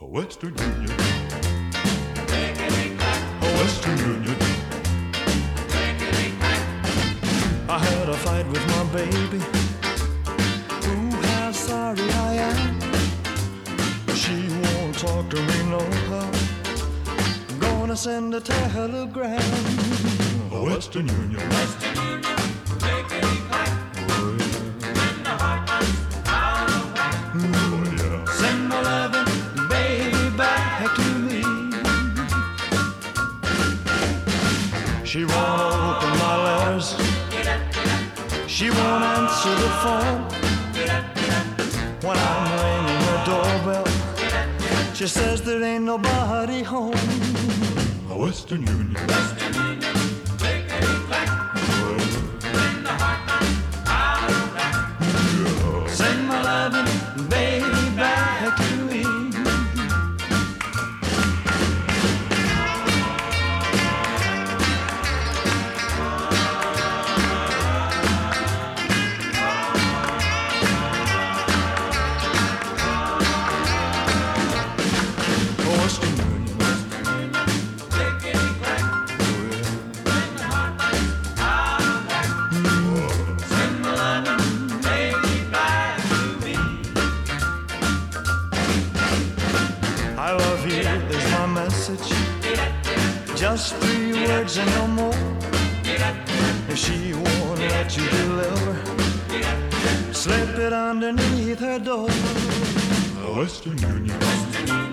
Western Union. Western Union. I had a fight with my baby. Ooh, how sorry I am. She won't talk to me no how. Gonna send a telegram. Western Union. Western Union. She won't open my letters. She won't answer the phone. When I'm ringing the doorbell, she says there ain't nobody home. Western Union. Send is my message. Just three words and no more. If she won't let you deliver, slip it underneath her door. Western Union.